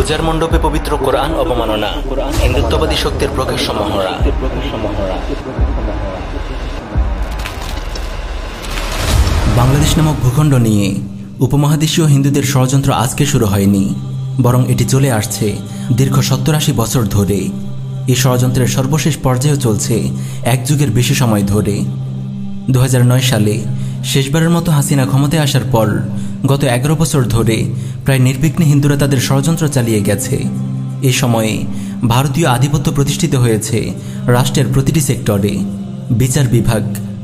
পূজার মণ্ডপে পবিত্র কোরআন অবমাননা, হিন্দুত্ববাদী শক্তির প্রকাশ্য মহড়া বাংলাদেশ নামক ভূখণ্ড নিয়ে উপমহাদেশীয় হিন্দুদের ষড়যন্ত্র আজকে শুরু হয়নি, বরং এটি চলে আসছে দীর্ঘ সত্তর আশি বছর ধরে। এই ষড়যন্ত্রের সর্বশেষ পর্যায়েও চলছে এক যুগের বেশি সময় ধরে। দু হাজার নয় সালে শেষবারের মতো হাসিনা ক্ষমতায় আসার পর গত এগারো বছর ধরে প্রায় নির্বিঘ্নে হিন্দুরা তাদের ষড়যন্ত্র চালিয়ে গেছে। এ সময়ে ভারতীয় আধিপত্য প্রতিষ্ঠিত হয়েছে রাষ্ট্রের প্রতিটি সেক্টরে। বিচার বিভাগ,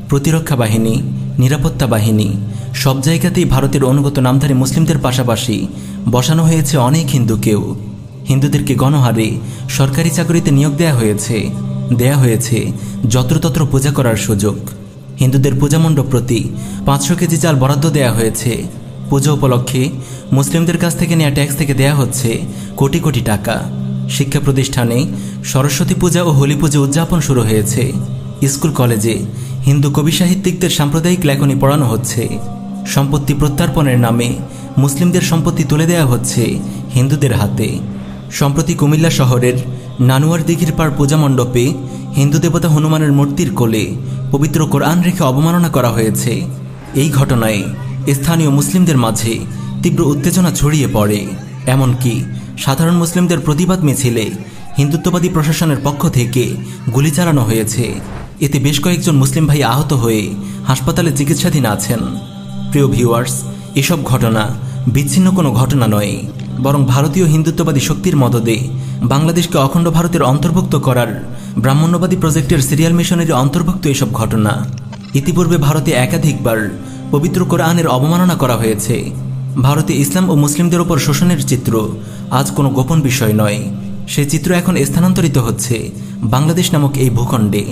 প্রতিরক্ষা বাহিনী, নিরাপত্তা বাহিনী, সব জায়গাতেই ভারতের অনুগত নামধারী মুসলিমদের পাশাপাশি বসানো হয়েছে অনেক হিন্দুকেও। হিন্দুদেরকে গণহারে সরকারি চাকরিতে নিয়োগ দেয়া হয়েছে। দেয়া হয়েছে যত্রতত্র পূজা করার সুযোগ। হিন্দুদের পূজামণ্ডপ প্রতি পাঁচশো কেজি চাল বরাদ্দ দেয়া হয়েছে। পুজো উপলক্ষে মুসলিমদের কাছ থেকে নেওয়া ট্যাক্স থেকে দেয়া হচ্ছে কোটি কোটি টাকা। শিক্ষা প্রতিষ্ঠানে সরস্বতী পূজা ও হোলি পুজো উদযাপন শুরু হয়েছে। স্কুল, কলেজে হিন্দু কবি সাহিত্যিকদের সাম্প্রদায়িক লেখনী পড়ানো হচ্ছে। সম্পত্তি প্রত্যার্পণের নামে মুসলিমদের সম্পত্তি তুলে দেওয়া হচ্ছে হিন্দুদের হাতে। সম্প্রতি কুমিল্লা শহরের নানুয়ার দিঘির পাড় পূজা মণ্ডপে হিন্দু দেবতা হনুমানের মূর্তির কোলে পবিত্র কোরআন রেখে অবমাননা করা হয়েছে। এই ঘটনায় স্থানীয় মুসলিমদের মাঝে তীব্র উত্তেজনা ছড়িয়ে পড়ে। এমনকি সাধারণ মুসলিমদের প্রতিবাদ মিছিলে হিন্দুত্ববাদী প্রশাসনের পক্ষ থেকে গুলি চালানো হয়েছে। এতে বেশ কয়েকজন মুসলিম ভাই আহত হয়ে হাসপাতালে চিকিৎসাধীন আছেন। প্রিয় ভিউয়ার্স, এসব ঘটনা বিচ্ছিন্ন কোনো ঘটনা নয়, বরং ভারতীয় হিন্দুত্ববাদী শক্তির মদদে বাংলাদেশকে অখণ্ড ভারতের অন্তর্ভুক্ত করার ব্রাহ্মণ্যবাদী প্রজেক্টের সিরিয়াল মিশনের অন্তর্ভুক্ত এসব ঘটনা। ইতিপূর্বে ভারতে একাধিকবার পবিত্র কোরআনের অবমাননা করা হয়েছে। ভারতে ইসলাম ও মুসলিমদের ওপর শোষণের চিত্র আজ কোনো গোপন বিষয় নয়। সে চিত্র এখন স্থানান্তরিত হচ্ছে বাংলাদেশ নামক এই ভূখণ্ডে।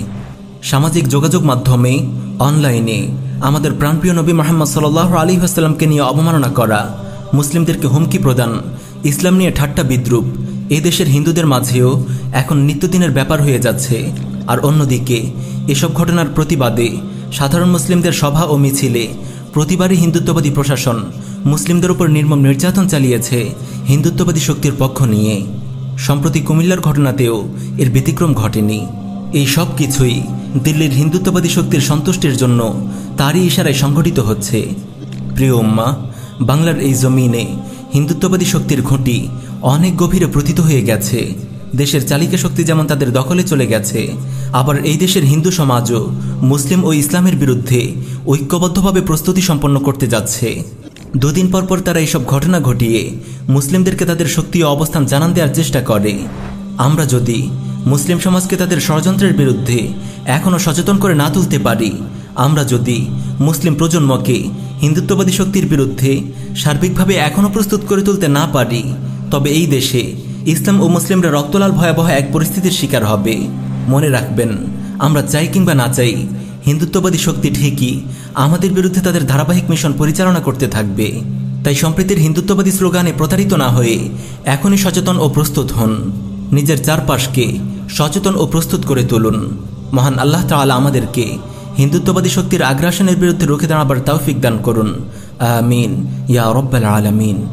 সামাজিক যোগাযোগ মাধ্যমে, অনলাইনে আমাদের প্রাণপ্রিয় নবী মোহাম্মদ সাল আলী আসসালামকে নিয়ে অবমাননা করা, মুসলিমদেরকে হুমকি প্রদান, ইসলাম নিয়ে ঠাট্টা বিদ্রুপ এই দেশের হিন্দুদের মাঝেও এখন নিত্যদিনের ব্যাপার হয়ে যাচ্ছে। আর অন্যদিকে এসব ঘটনার প্রতিবাদে সাধারণ মুসলিমদের সভা ও মিছিলে। প্রতিবারই হিন্দুত্ববাদী প্রশাসন মুসলিমদের উপর নির্মম নির্যাতন চালিয়েছে হিন্দুত্ববাদী শক্তির পক্ষ নিয়ে। সম্প্রতি কুমিল্লার ঘটনাতেও এর ব্যতিক্রম ঘটেনি। এই সব কিছুই দিল্লির হিন্দুত্ববাদী শক্তির সন্তুষ্টির জন্য তারই ইশারায় সংঘটিত হচ্ছে। প্রিয় উম্মা, বাংলার এই জমিনে হিন্দুত্ববাদী শক্তির ঘুঁটি অনেক গভীরে প্রথিত হয়ে গেছে। দেশের চালিকা শক্তি যেমন তাদের দখলে চলে গেছে, আবার এই দেশের হিন্দু সমাজও মুসলিম ও ইসলামের বিরুদ্ধে ঐক্যবদ্ধভাবে প্রস্তুতি সম্পন্ন করতে যাচ্ছে। দুদিন পর পর তারা এইসব ঘটনা ঘটিয়ে মুসলিমদেরকে তাদের শক্তি ও অবস্থান জানান দেওয়ার চেষ্টা করে। আমরা যদি মুসলিম সমাজকে তাদের ষড়যন্ত্রের বিরুদ্ধে এখনও সচেতন করে না তুলতে পারি, আমরা যদি মুসলিম প্রজন্মকে হিন্দুত্ববাদী শক্তির বিরুদ্ধে সার্বিকভাবে এখনও প্রস্তুত করে তুলতে না পারি, তবে এই দেশে ইসলাম ও মুসলিমরা রক্তলাল ভয়াবহ এক পরিস্থিতির শিকার হবে। মনে রাখবেন, আমরা চাই কিংবা না চাই, হিন্দুত্ববাদী শক্তি ঠিকই আমাদের বিরুদ্ধে তাদের ধারাবাহিক মিশন পরিচালনা করতে থাকবে। তাই সম্প্রীতির হিন্দুত্ববাদী স্লোগানে প্রতারিত না হয়ে এখনই সচেতন ও প্রস্তুত হন। নিজের চারপাশকে সচেতন ও প্রস্তুত করে তুলুন। মহান আল্লাহ তাআলা আমাদেরকে হিন্দুত্ববাদী শক্তির আগ্রাসনের বিরুদ্ধে রুখে দাঁড়াবার তৌফিক দান করুন। আমিন। ইয়া রব্বাল আলামিন।